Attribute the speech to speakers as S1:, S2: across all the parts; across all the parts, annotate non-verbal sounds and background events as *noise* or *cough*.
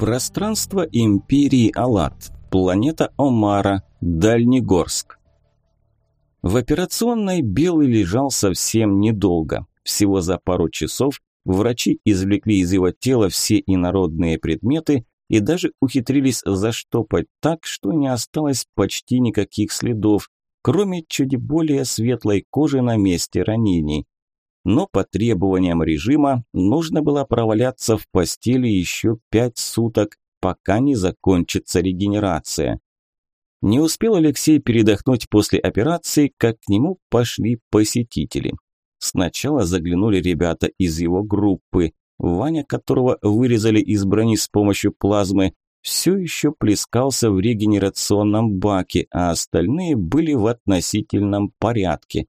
S1: Пространство империи Алат. Планета Омара. Дальнегорск. В операционной Белый лежал совсем недолго. Всего за пару часов врачи извлекли из его тела все инородные предметы и даже ухитрились заштопать так, что не осталось почти никаких следов, кроме чуть более светлой кожи на месте ранений. Но по требованиям режима нужно было проваляться в постели еще пять суток, пока не закончится регенерация. Не успел Алексей передохнуть после операции, как к нему пошли посетители. Сначала заглянули ребята из его группы, Ваня, которого вырезали из брони с помощью плазмы, все еще плескался в регенерационном баке, а остальные были в относительном порядке.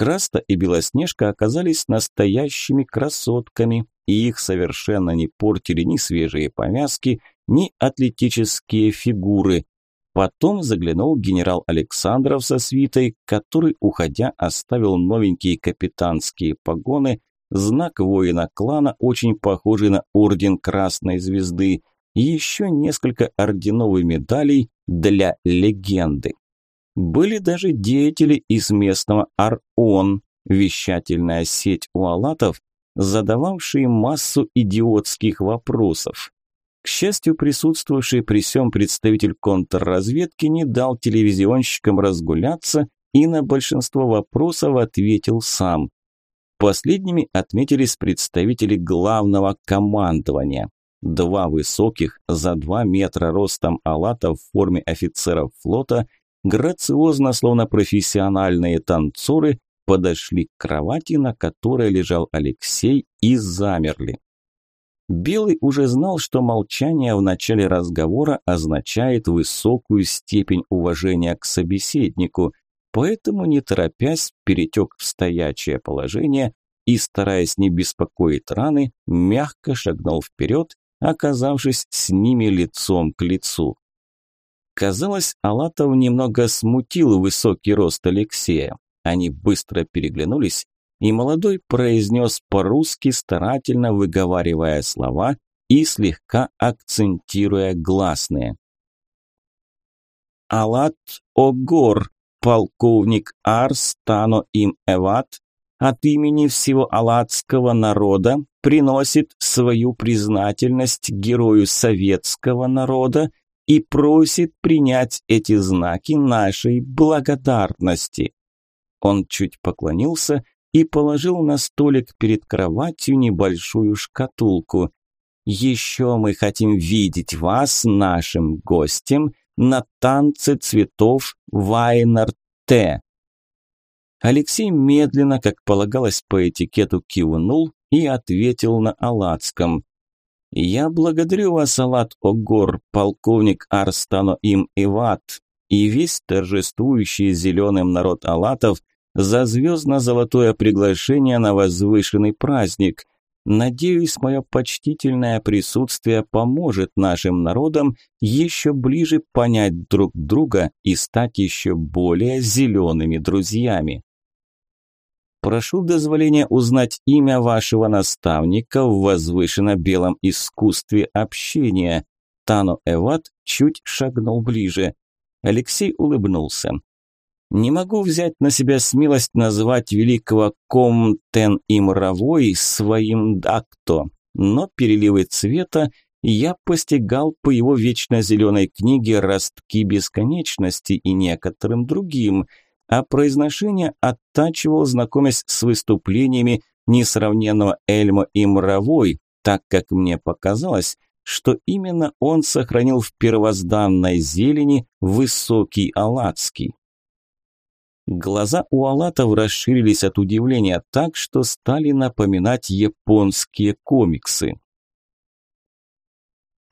S1: Краста и Белоснежка оказались настоящими красотками, и их совершенно не портили ни свежие повязки, ни атлетические фигуры. Потом заглянул генерал Александров со свитой, который, уходя, оставил новенькие капитанские погоны, знак воина клана, очень похожий на орден Красной Звезды, и еще несколько орденов и медалей для легенды. Были даже деятели из местного АРОН, вещательная сеть у алатов, задававшие массу идиотских вопросов. К счастью, присутствовавший при всем представитель контрразведки не дал телевизионщикам разгуляться и на большинство вопросов ответил сам. Последними отметились представители главного командования. Два высоких, за два метра ростом алата в форме офицеров флота, грациозно, словно профессиональные танцоры, подошли к кровати, на которой лежал Алексей, и замерли. Белый уже знал, что молчание в начале разговора означает высокую степень уважения к собеседнику, поэтому, не торопясь, перетек в стоячее положение и, стараясь не беспокоить раны, мягко шагнул вперед, оказавшись с ними лицом к лицу. Казалось, Алатов немного смутил высокий рост Алексея. Они быстро переглянулись, и молодой произнес по-русски, старательно выговаривая слова и слегка акцентируя гласные. «Алат Огор, полковник Арстано им Эват, от имени всего алатского народа приносит свою признательность герою советского народа и просит принять эти знаки нашей благодарности». Он чуть поклонился и положил на столик перед кроватью небольшую шкатулку. «Еще мы хотим видеть вас, нашим гостем, на танце цветов Вайнер-Т». Алексей медленно, как полагалось по этикету, кивнул и ответил на Алатском. «Я благодарю вас, Алат Огор, полковник Арстано им Иват, и весь торжествующий зеленым народ Алатов за звездно-золотое приглашение на возвышенный праздник. Надеюсь, мое почтительное присутствие поможет нашим народам еще ближе понять друг друга и стать еще более зелеными друзьями. Прошу дозволения узнать имя вашего наставника в возвышенно-белом искусстве общения. Тано Эват чуть шагнул ближе. Алексей улыбнулся. Не могу взять на себя смелость назвать великого Комтен и Мравой своим дакто, но переливы цвета я постигал по его вечно зеленой книге «Ростки бесконечности» и некоторым другим, а произношение оттачивал, знакомясь с выступлениями несравненного Эльма и Мравой, так как мне показалось, что именно он сохранил в первозданной зелени высокий Алацкий. Глаза у Алатов расширились от удивления так, что стали напоминать японские комиксы.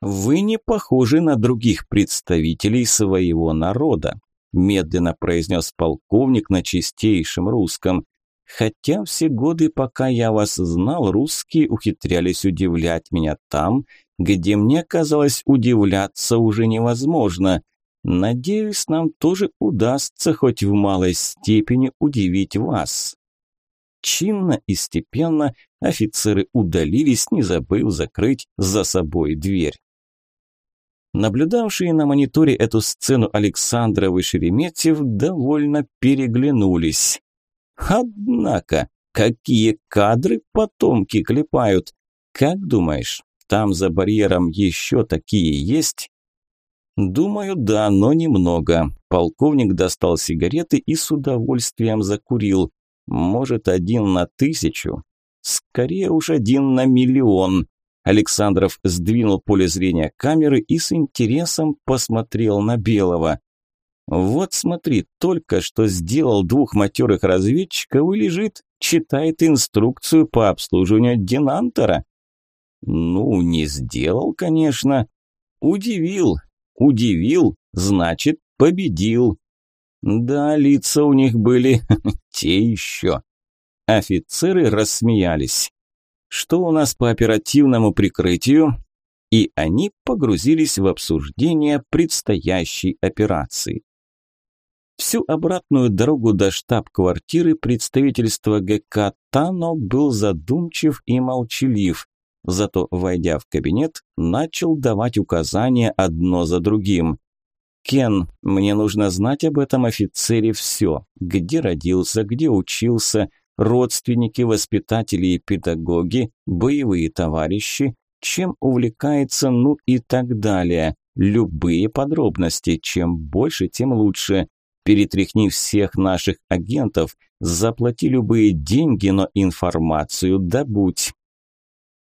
S1: «Вы не похожи на других представителей своего народа», медленно произнес полковник на чистейшем русском. «Хотя все годы, пока я вас знал, русские ухитрялись удивлять меня там, где мне казалось удивляться уже невозможно. Надеюсь, нам тоже удастся хоть в малой степени удивить вас. Чинно и степенно офицеры удалились, не забыв закрыть за собой дверь. Наблюдавшие на мониторе эту сцену Александров и Шереметьев довольно переглянулись. Однако, какие кадры потомки клепают? Как думаешь, там за барьером еще такие есть? Думаю, да, но немного. Полковник достал сигареты и с удовольствием закурил. Может, один на тысячу? Скорее уж один на миллион. Александров сдвинул поле зрения камеры и с интересом посмотрел на Белого. Вот смотри, только что сделал двух матерых разведчиков и лежит, читает инструкцию по обслуживанию Динантора. Ну, не сделал, конечно. Удивил, Удивил, значит, победил. Да, лица у них были *laughs* те еще. Офицеры рассмеялись. Что у нас по оперативному прикрытию? И они погрузились в обсуждение предстоящей операции. Всю обратную дорогу до штаб-квартиры представительства ГК Тано был задумчив и молчалив. Зато, войдя в кабинет, начал давать указания одно за другим. «Кен, мне нужно знать об этом офицере все. Где родился, где учился, родственники, воспитатели и педагоги, боевые товарищи, чем увлекается, ну и так далее. Любые подробности, чем больше, тем лучше. Перетряхни всех наших агентов, заплати любые деньги, но информацию добудь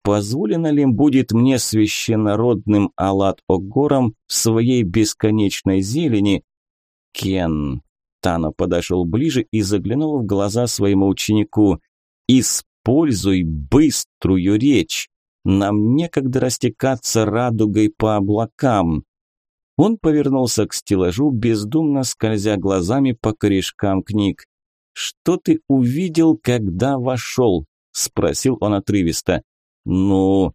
S1: позволено ли будет мне священнородным Алат-Огором в своей бесконечной зелени? Кен. Тано подошел ближе и заглянул в глаза своему ученику. Используй быструю речь. Нам некогда растекаться радугой по облакам. Он повернулся к стеллажу, бездумно скользя глазами по корешкам книг. «Что ты увидел, когда вошел?» – спросил он отрывисто. Ну,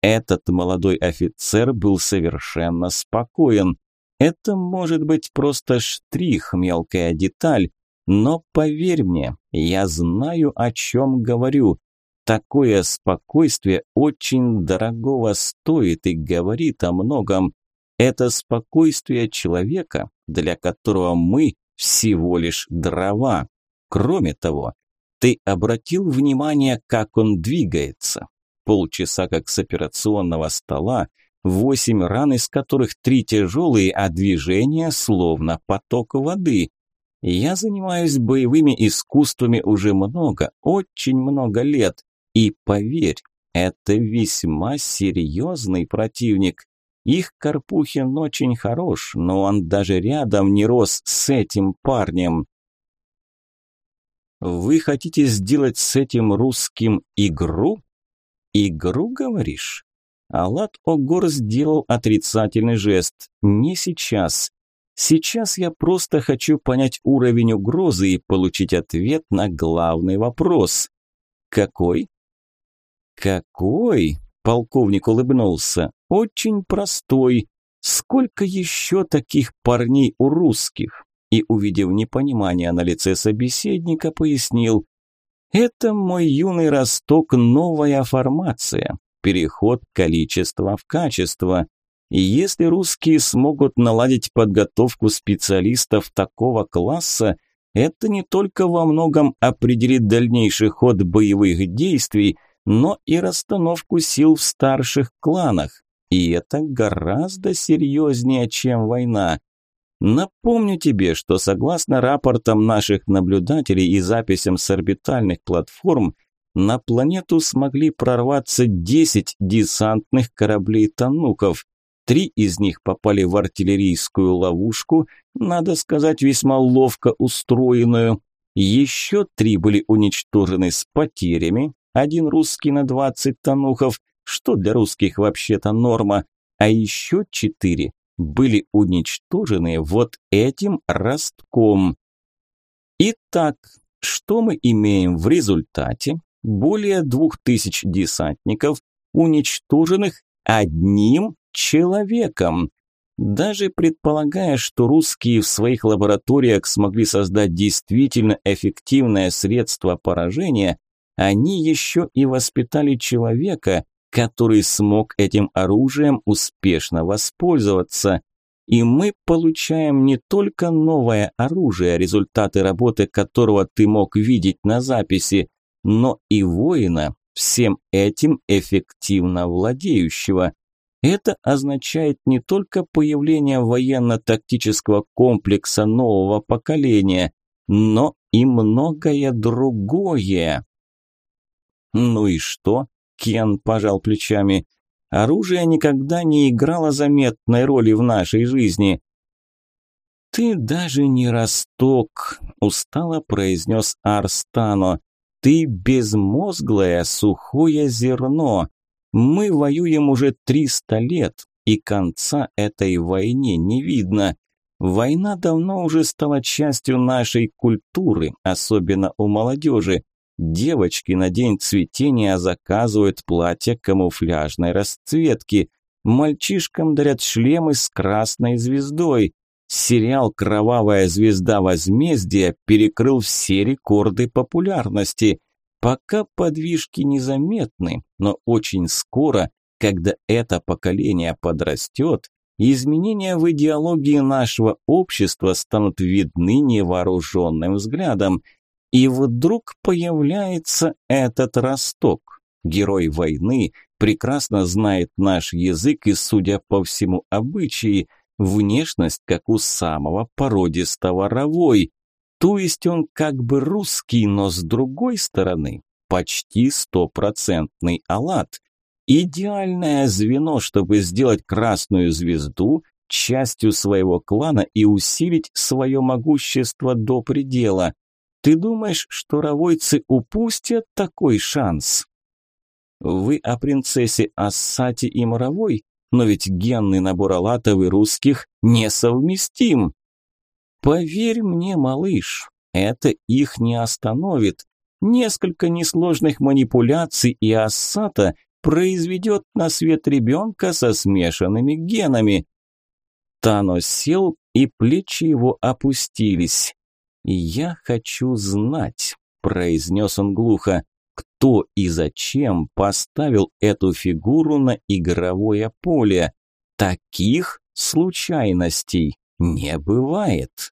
S1: этот молодой офицер был совершенно спокоен. Это может быть просто штрих, мелкая деталь, но поверь мне, я знаю, о чем говорю. Такое спокойствие очень дорогого стоит и говорит о многом. Это спокойствие человека, для которого мы всего лишь дрова. Кроме того, ты обратил внимание, как он двигается? полчаса как с операционного стола, восемь ран, из которых три тяжелые, а движения словно поток воды. Я занимаюсь боевыми искусствами уже много, очень много лет. И поверь, это весьма серьезный противник. Их Карпухин очень хорош, но он даже рядом не рос с этим парнем. Вы хотите сделать с этим русским игру? «Игру, говоришь?» Алат Огор сделал отрицательный жест. «Не сейчас. Сейчас я просто хочу понять уровень угрозы и получить ответ на главный вопрос. Какой?» «Какой?» – полковник улыбнулся. «Очень простой. Сколько еще таких парней у русских?» И, увидев непонимание на лице собеседника, пояснил. Это мой юный росток новая формация, переход количества в качество. И если русские смогут наладить подготовку специалистов такого класса, это не только во многом определит дальнейший ход боевых действий, но и расстановку сил в старших кланах. И это гораздо серьезнее, чем война. Напомню тебе, что согласно рапортам наших наблюдателей и записям с орбитальных платформ, на планету смогли прорваться 10 десантных кораблей Тануков. Три из них попали в артиллерийскую ловушку, надо сказать, весьма ловко устроенную. Еще три были уничтожены с потерями, один русский на 20 танухов, что для русских вообще-то норма, а еще четыре были уничтожены вот этим ростком. Итак, что мы имеем в результате? Более двух тысяч десантников, уничтоженных одним человеком. Даже предполагая, что русские в своих лабораториях смогли создать действительно эффективное средство поражения, они еще и воспитали человека, который смог этим оружием успешно воспользоваться. И мы получаем не только новое оружие, результаты работы которого ты мог видеть на записи, но и воина, всем этим эффективно владеющего. Это означает не только появление военно-тактического комплекса нового поколения, но и многое другое. Ну и что? Кен пожал плечами. Оружие никогда не играло заметной роли в нашей жизни. «Ты даже не росток», – устало произнес Арстано. «Ты безмозглое сухое зерно. Мы воюем уже триста лет, и конца этой войне не видно. Война давно уже стала частью нашей культуры, особенно у молодежи. Девочки на день цветения заказывают платья камуфляжной расцветки. Мальчишкам дарят шлемы с красной звездой. Сериал «Кровавая звезда возмездия» перекрыл все рекорды популярности. Пока подвижки незаметны, но очень скоро, когда это поколение подрастет, изменения в идеологии нашего общества станут видны невооруженным взглядом – и вдруг появляется этот росток. Герой войны прекрасно знает наш язык и, судя по всему, обычаи, внешность, как у самого породистого ровой. То есть он как бы русский, но с другой стороны почти стопроцентный алат. Идеальное звено, чтобы сделать красную звезду частью своего клана и усилить свое могущество до предела. Ты думаешь, что равойцы упустят такой шанс? Вы о принцессе Ассати и Моровой? Но ведь генный набор Алатов и русских несовместим. Поверь мне, малыш, это их не остановит. Несколько несложных манипуляций и Ассата произведет на свет ребенка со смешанными генами. Тано сел, и плечи его опустились. «Я хочу знать», – произнес он глухо, – «кто и зачем поставил эту фигуру на игровое поле? Таких случайностей не бывает».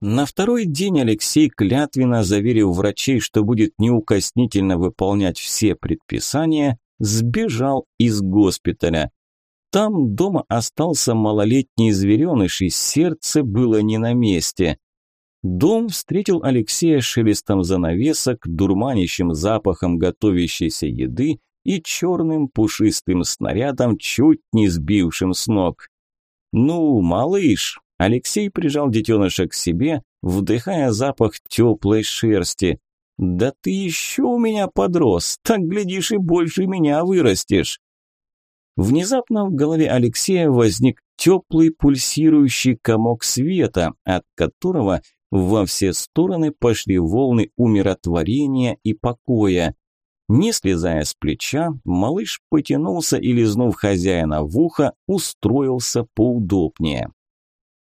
S1: На второй день Алексей клятвенно заверил врачей, что будет неукоснительно выполнять все предписания, сбежал из госпиталя. Там дома остался малолетний звереныш, и сердце было не на месте. Дом встретил Алексея шелестом занавесок, дурманящим запахом готовящейся еды и черным пушистым снарядом, чуть не сбившим с ног. «Ну, малыш!» Алексей прижал детеныша к себе, вдыхая запах теплой шерсти. «Да ты еще у меня подрос, так, глядишь, и больше меня вырастешь!» Внезапно в голове Алексея возник теплый пульсирующий комок света, от которого во все стороны пошли волны умиротворения и покоя. Не слезая с плеча, малыш потянулся и, лизнув хозяина в ухо, устроился поудобнее.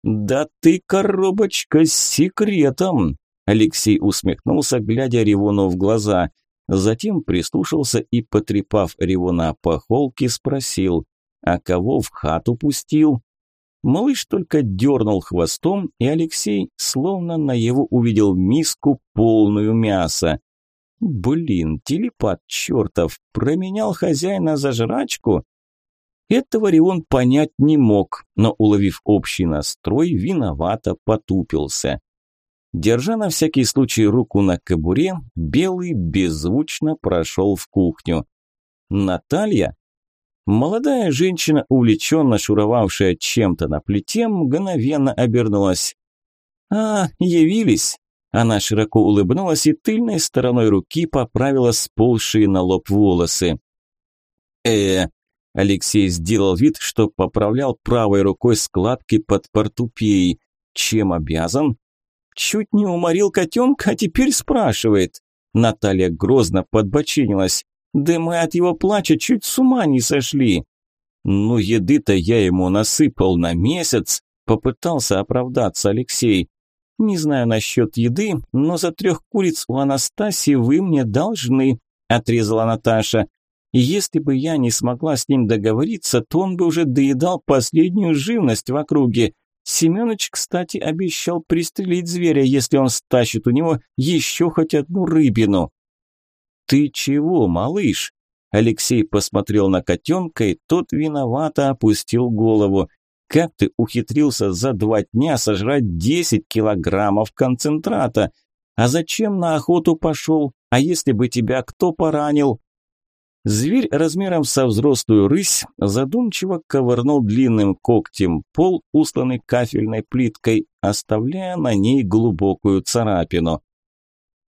S1: «Да ты коробочка с секретом!» Алексей усмехнулся, глядя Ревону в глаза – Затем прислушался и, потрепав Ревуна по холке, спросил, а кого в хату пустил? Малыш только дернул хвостом, и Алексей словно на его увидел миску, полную мяса. Блин, телепат чертов, променял хозяина за жрачку? Этого Рион понять не мог, но, уловив общий настрой, виновато потупился. Держа на всякий случай руку на кобуре, Белый беззвучно прошел в кухню. Наталья? Молодая женщина, увлеченно шуровавшая чем-то на плите, мгновенно обернулась. «А, явились!» Она широко улыбнулась и тыльной стороной руки поправила сползшие на лоб волосы. э Алексей сделал вид, что поправлял правой рукой складки под портупеей. «Чем обязан?» Чуть не уморил котенка, а теперь спрашивает. Наталья грозно подбочинилась. Да мы от его плача чуть с ума не сошли. Ну, еды-то я ему насыпал на месяц, попытался оправдаться Алексей. Не знаю насчет еды, но за трех куриц у Анастасии вы мне должны. – отрезала Наташа. И если бы я не смогла с ним договориться, то он бы уже доедал последнюю живность в округе. Семёныч, кстати, обещал пристрелить зверя, если он стащит у него еще хоть одну рыбину. «Ты чего, малыш?» Алексей посмотрел на котенка, и тот виновато опустил голову. «Как ты ухитрился за два дня сожрать десять килограммов концентрата? А зачем на охоту пошел? А если бы тебя кто поранил?» Зверь размером со взрослую рысь задумчиво ковырнул длинным когтем пол, усланный кафельной плиткой, оставляя на ней глубокую царапину.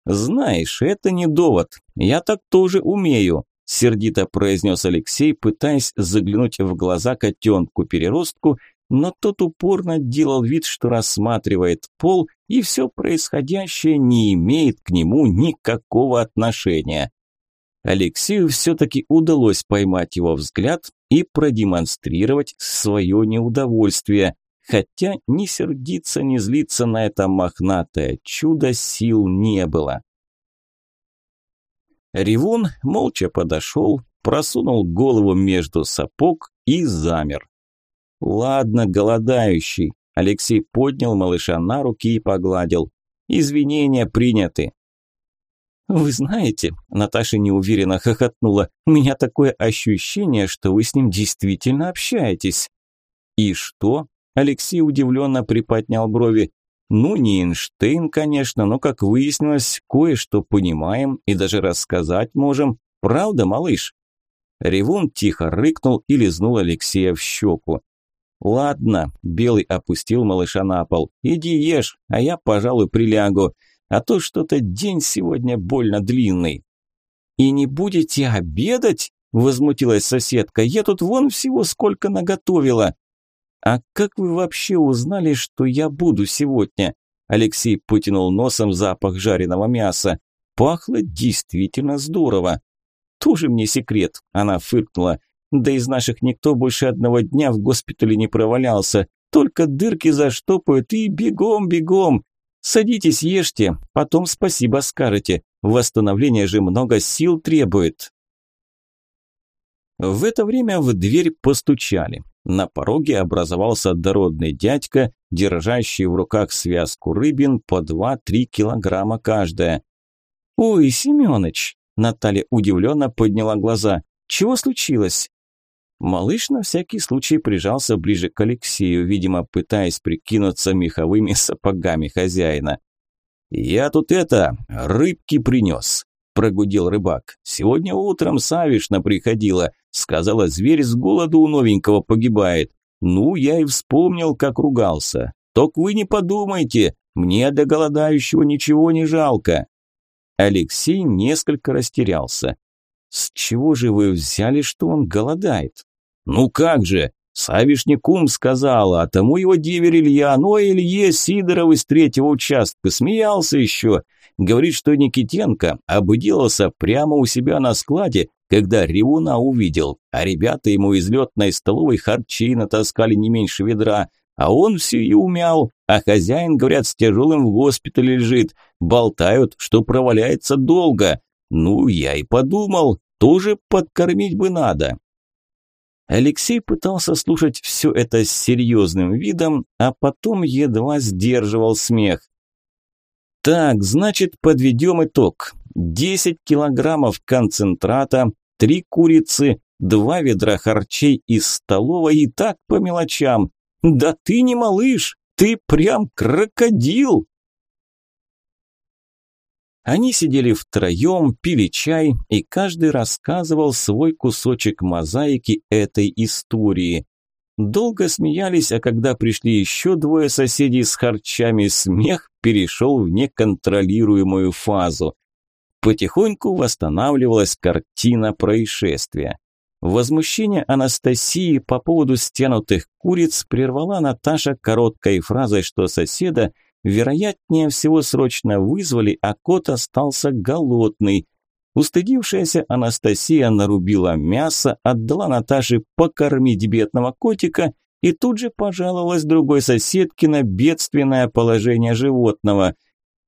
S1: «Знаешь, это не довод. Я так тоже умею», – сердито произнес Алексей, пытаясь заглянуть в глаза котенку-переростку, но тот упорно делал вид, что рассматривает пол, и все происходящее не имеет к нему никакого отношения. Алексею все-таки удалось поймать его взгляд и продемонстрировать свое неудовольствие, хотя ни сердиться, ни злиться на это мохнатое чудо сил не было. Ревун молча подошел, просунул голову между сапог и замер. «Ладно, голодающий», – Алексей поднял малыша на руки и погладил. «Извинения приняты. «Вы знаете», – Наташа неуверенно хохотнула, – «у меня такое ощущение, что вы с ним действительно общаетесь». «И что?» – Алексей удивленно приподнял брови. «Ну, не Эйнштейн, конечно, но, как выяснилось, кое-что понимаем и даже рассказать можем. Правда, малыш?» Ревун тихо рыкнул и лизнул Алексея в щеку. «Ладно», – Белый опустил малыша на пол, – «иди ешь, а я, пожалуй, прилягу а то что-то день сегодня больно длинный». «И не будете обедать?» – возмутилась соседка. «Я тут вон всего сколько наготовила». «А как вы вообще узнали, что я буду сегодня?» Алексей потянул носом запах жареного мяса. Пахло действительно здорово. «Тоже мне секрет», – она фыркнула. «Да из наших никто больше одного дня в госпитале не провалялся. Только дырки заштопают и бегом-бегом. Садитесь, ешьте, потом спасибо скажете. Восстановление же много сил требует. В это время в дверь постучали. На пороге образовался дородный дядька, держащий в руках связку рыбин по 2-3 килограмма каждая. «Ой, Семёныч!» – Наталья удивленно подняла глаза. «Чего случилось?» Малыш на всякий случай прижался ближе к Алексею, видимо, пытаясь прикинуться меховыми сапогами хозяина. «Я тут это, рыбки принес», – прогудел рыбак. «Сегодня утром Савишна приходила, сказала, зверь с голоду у новенького погибает. Ну, я и вспомнил, как ругался. Только вы не подумайте, мне до голодающего ничего не жалко». Алексей несколько растерялся. «С чего же вы взяли, что он голодает?» «Ну как же, Савишникум сказала, а тому его деверь Илья, ну а Илье Сидоров из третьего участка, смеялся еще. Говорит, что Никитенко обделался прямо у себя на складе, когда Ревуна увидел, а ребята ему из летной столовой харчи натаскали не меньше ведра, а он все и умял, а хозяин, говорят, с тяжелым в госпитале лежит, болтают, что проваляется долго. Ну, я и подумал, тоже подкормить бы надо. Алексей пытался слушать все это с серьезным видом, а потом едва сдерживал смех. Так, значит, подведем итог. 10 килограммов концентрата, 3 курицы, 2 ведра харчей из столовой и так по мелочам. Да ты не малыш, ты прям крокодил. Они сидели втроем, пили чай, и каждый рассказывал свой кусочек мозаики этой истории. Долго смеялись, а когда пришли еще двое соседей с харчами, смех перешел в неконтролируемую фазу. Потихоньку восстанавливалась картина происшествия. Возмущение Анастасии по поводу стянутых куриц прервала Наташа короткой фразой, что соседа Вероятнее всего срочно вызвали, а кот остался голодный. Устыдившаяся Анастасия нарубила мясо, отдала Наташе покормить бедного котика и тут же пожаловалась другой соседке на бедственное положение животного.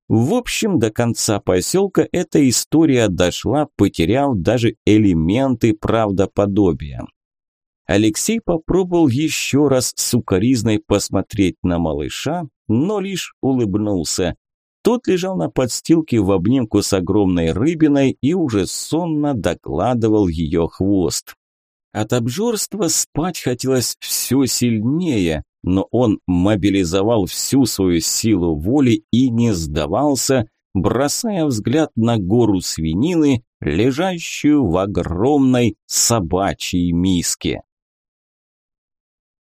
S1: В общем, до конца поселка эта история дошла, потеряв даже элементы правдоподобия. Алексей попробовал еще раз сукоризной посмотреть на малыша, но лишь улыбнулся. Тот лежал на подстилке в обнимку с огромной рыбиной и уже сонно докладывал ее хвост. От обжорства спать хотелось все сильнее, но он мобилизовал всю свою силу воли и не сдавался, бросая взгляд на гору свинины, лежащую в огромной собачьей миске.